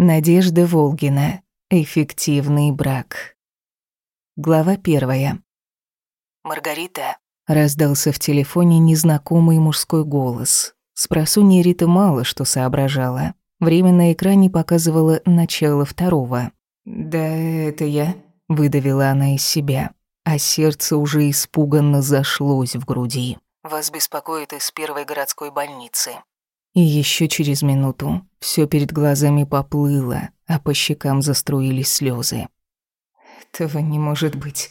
Надежда Волгина. Эффективный брак. Глава первая. «Маргарита», — раздался в телефоне незнакомый мужской голос. Спросунья Рита мало что соображала. Время на экране показывало начало второго. «Да, это я», — выдавила она из себя, а сердце уже испуганно зашлось в груди. «Вас беспокоит из первой городской больницы». И еще через минуту все перед глазами поплыло, а по щекам заструились слезы. «Этого не может быть.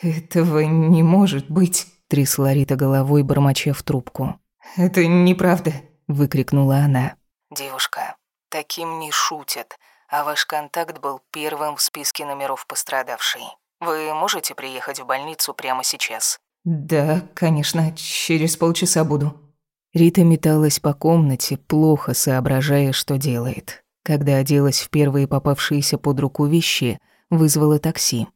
Этого не может быть», — трясла Рита головой, бормоча в трубку. «Это неправда», — выкрикнула она. «Девушка, таким не шутят, а ваш контакт был первым в списке номеров пострадавшей. Вы можете приехать в больницу прямо сейчас?» «Да, конечно, через полчаса буду», Рита металась по комнате, плохо соображая, что делает. Когда оделась в первые попавшиеся под руку вещи, вызвала такси.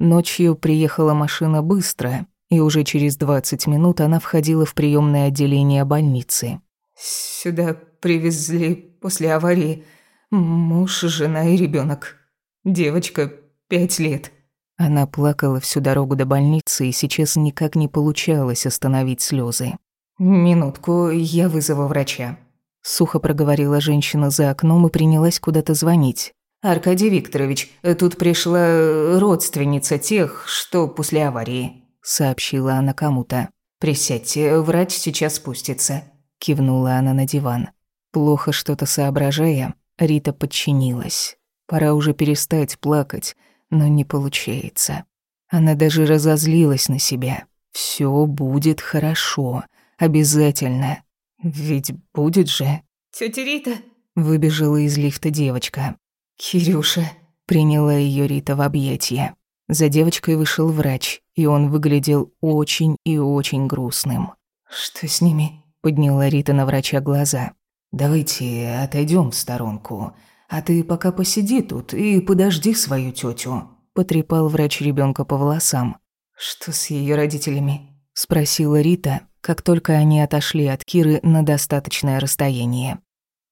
Ночью приехала машина быстро, и уже через 20 минут она входила в приемное отделение больницы. «Сюда привезли после аварии муж, жена и ребенок. Девочка, пять лет». Она плакала всю дорогу до больницы, и сейчас никак не получалось остановить слезы. «Минутку, я вызову врача», — сухо проговорила женщина за окном и принялась куда-то звонить. «Аркадий Викторович, тут пришла родственница тех, что после аварии», — сообщила она кому-то. «Присядьте, врач сейчас спустится», — кивнула она на диван. Плохо что-то соображая, Рита подчинилась. Пора уже перестать плакать, но не получается. Она даже разозлилась на себя. Все будет хорошо. Обязательно. Ведь будет же. Тётя Рита. Выбежала из лифта девочка. Кирюша. Приняла ее Рита в объятия. За девочкой вышел врач, и он выглядел очень и очень грустным. «Что с ними?» – подняла Рита на врача глаза. «Давайте отойдем в сторонку, а ты пока посиди тут и подожди свою тетю», – потрепал врач ребенка по волосам. «Что с ее родителями?» – спросила Рита, как только они отошли от Киры на достаточное расстояние.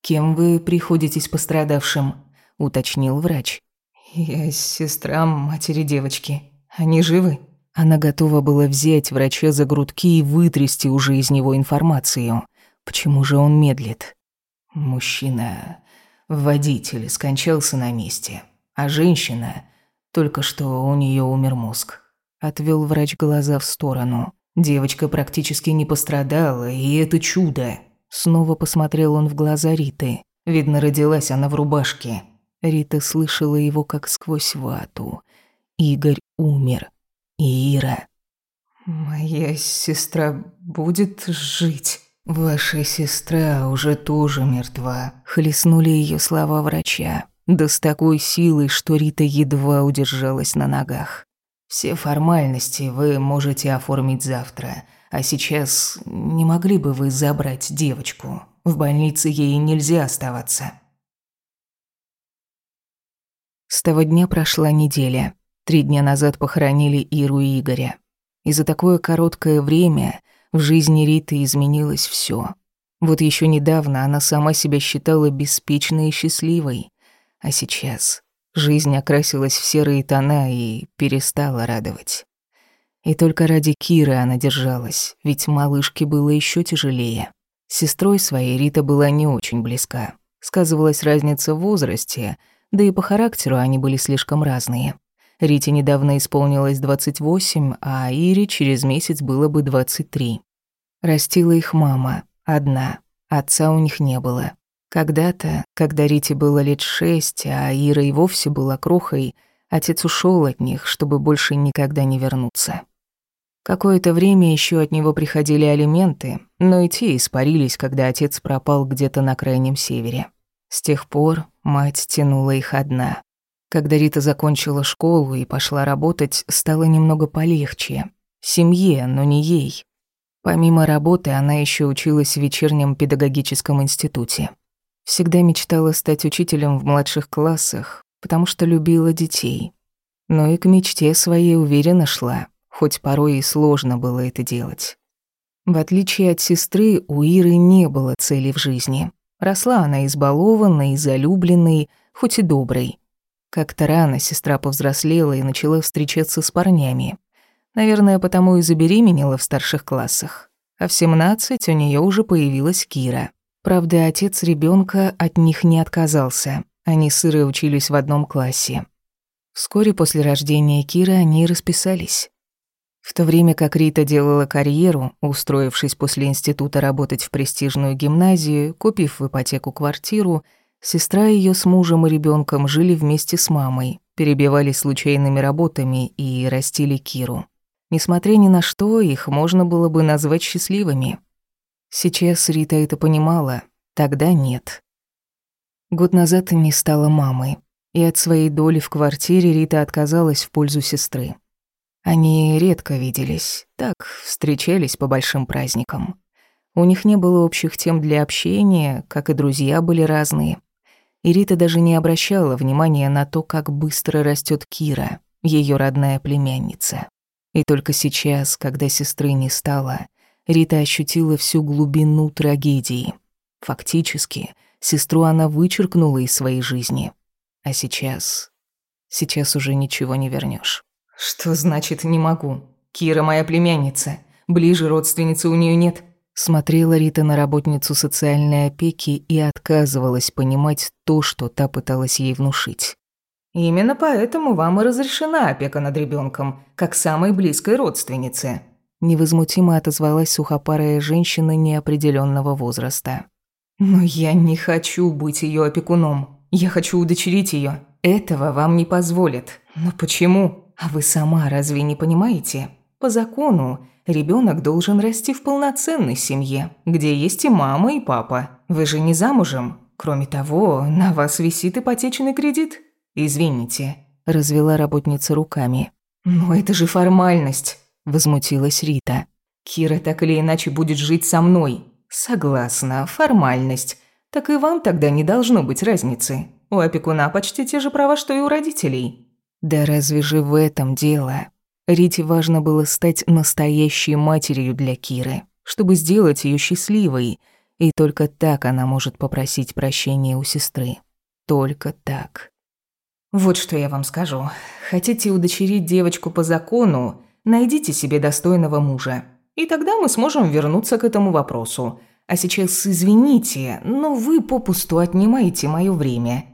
«Кем вы приходитесь пострадавшим?» – уточнил врач. «Я сестра матери девочки. Они живы?» Она готова была взять врача за грудки и вытрясти уже из него информацию. Почему же он медлит? Мужчина, водитель, скончался на месте, а женщина, только что у нее умер мозг. Отвел врач глаза в сторону. Девочка практически не пострадала, и это чудо. Снова посмотрел он в глаза Риты. Видно, родилась она в рубашке. Рита слышала его как сквозь вату. Игорь умер. И Ира. «Моя сестра будет жить?» «Ваша сестра уже тоже мертва», — хлестнули ее слова врача. Да с такой силой, что Рита едва удержалась на ногах. Все формальности вы можете оформить завтра, а сейчас не могли бы вы забрать девочку? В больнице ей нельзя оставаться. С того дня прошла неделя. Три дня назад похоронили Иру и Игоря. И за такое короткое время в жизни Риты изменилось все. Вот еще недавно она сама себя считала беспечной и счастливой, а сейчас Жизнь окрасилась в серые тона и перестала радовать. И только ради Киры она держалась, ведь малышке было еще тяжелее. С сестрой своей Рита была не очень близка. Сказывалась разница в возрасте, да и по характеру они были слишком разные. Рите недавно исполнилось 28, а Ире через месяц было бы 23. Растила их мама, одна, отца у них не было. Когда-то, когда Рите было лет шесть, а Ира и вовсе была крохой, отец ушел от них, чтобы больше никогда не вернуться. Какое-то время еще от него приходили алименты, но и те испарились, когда отец пропал где-то на крайнем севере. С тех пор мать тянула их одна. Когда Рита закончила школу и пошла работать, стало немного полегче. Семье, но не ей. Помимо работы она еще училась в вечернем педагогическом институте. Всегда мечтала стать учителем в младших классах, потому что любила детей. Но и к мечте своей уверенно шла, хоть порой и сложно было это делать. В отличие от сестры, у Иры не было цели в жизни. Росла она избалованной, залюбленной, хоть и добрый. Как-то рано сестра повзрослела и начала встречаться с парнями. Наверное, потому и забеременела в старших классах. А в 17 у нее уже появилась Кира. Правда, отец ребенка от них не отказался. Они с Ирой учились в одном классе. Вскоре после рождения Киры они расписались. В то время как Рита делала карьеру, устроившись после института работать в престижную гимназию, купив в ипотеку квартиру, сестра ее с мужем и ребенком жили вместе с мамой, перебивались случайными работами и растили Киру. Несмотря ни на что, их можно было бы назвать счастливыми. Сейчас Рита это понимала, тогда нет. Год назад не стала мамой, и от своей доли в квартире Рита отказалась в пользу сестры. Они редко виделись, так, встречались по большим праздникам. У них не было общих тем для общения, как и друзья были разные. И Рита даже не обращала внимания на то, как быстро растет Кира, ее родная племянница. И только сейчас, когда сестры не стало, Рита ощутила всю глубину трагедии. Фактически, сестру она вычеркнула из своей жизни. А сейчас... Сейчас уже ничего не вернешь. «Что значит «не могу»? Кира моя племянница. Ближе родственницы у нее нет». Смотрела Рита на работницу социальной опеки и отказывалась понимать то, что та пыталась ей внушить. «Именно поэтому вам и разрешена опека над ребенком, как самой близкой родственнице», невозмутимо отозвалась сухопарая женщина неопределенного возраста. «Но я не хочу быть ее опекуном. Я хочу удочерить ее. Этого вам не позволят. Но почему?» А вы сама разве не понимаете? По закону ребенок должен расти в полноценной семье, где есть и мама, и папа. Вы же не замужем. Кроме того, на вас висит ипотечный кредит. Извините, развела работница руками. Но это же формальность, возмутилась Рита. Кира так или иначе будет жить со мной. Согласна, формальность. Так и вам тогда не должно быть разницы. У опекуна почти те же права, что и у родителей. Да разве же в этом дело? Рите важно было стать настоящей матерью для Киры, чтобы сделать ее счастливой, и только так она может попросить прощения у сестры. Только так. Вот что я вам скажу. Хотите удочерить девочку по закону, найдите себе достойного мужа. И тогда мы сможем вернуться к этому вопросу. А сейчас извините, но вы попусту отнимаете моё время.